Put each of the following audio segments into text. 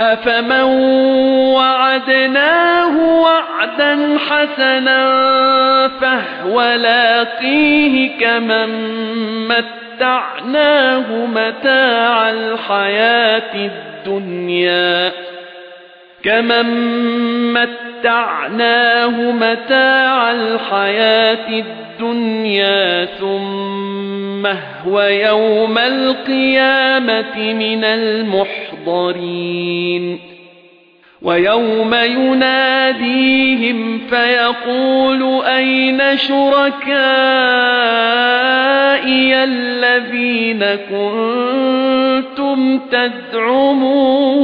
أَفَمَن وَعَدْنَاهُ وَعْدًا حَسَنًا فَهُوَ لَاقِيهِ كَمَن مَّتَّعْنَاهُ مَتَاعَ الْحَيَاةِ الدُّنْيَا كَمَن مَّتَّعْنَاهُ مَتَاعَ الْحَيَاةِ الدُّنْيَا ثُمَّ هُوَ يَوْمَ الْقِيَامَةِ مِنَ الْمُحْضَرِينَ وَيَوْمَ يُنَادِيهِمْ فَيَقُولُ أَيْنَ شُرَكَائِيَ الَّذِينَ كُنتُمْ تَزْعُمُونَ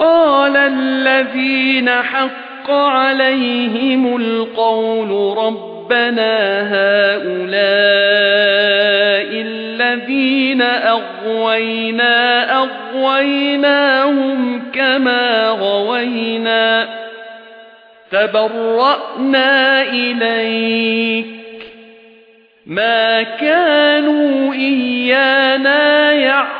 قَالَ الَّذِينَ حَقَّ عَلَيْهِمُ الْقَوْلُ رَبَّنَا هَؤُلَاءِ الَّذِينَ أَغْوَيْنَا أَغْوَيْنَاهُمْ كَمَا غَوَيْنَا. تَبَرَّأْنَا إِلَيْكَ. مَا كَانُوا إِيَّانَا يَعْبُدُونَ.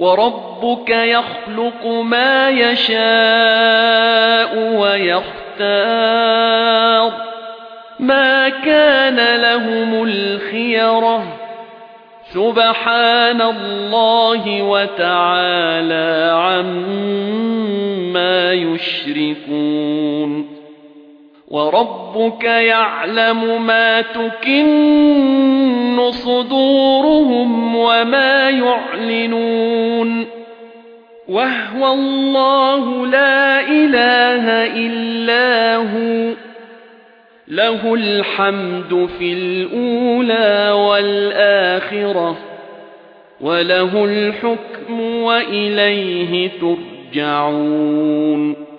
وَرَبُّكَ يَخْلُقُ مَا يَشَاءُ وَيَخْتَارُ. مَا كَانَ لَهُمُ الْخِيَرَةُ. سُبْحَانَ اللَّهِ وَتَعَالَى عَمَّا يُشْرِكُونَ. وَرَبُّكَ يَعْلَمُ مَا تُكِنُّ صُدُورُهُمْ وَمَا يُعْلِنُونَ وَهُوَ اللَّهُ لَا إِلَٰهَ إِلَّا هُوَ لَهُ الْحَمْدُ فِي الْأُولَى وَالْآخِرَةِ وَلَهُ الْحُكْمُ وَإِلَيْهِ تُرْجَعُونَ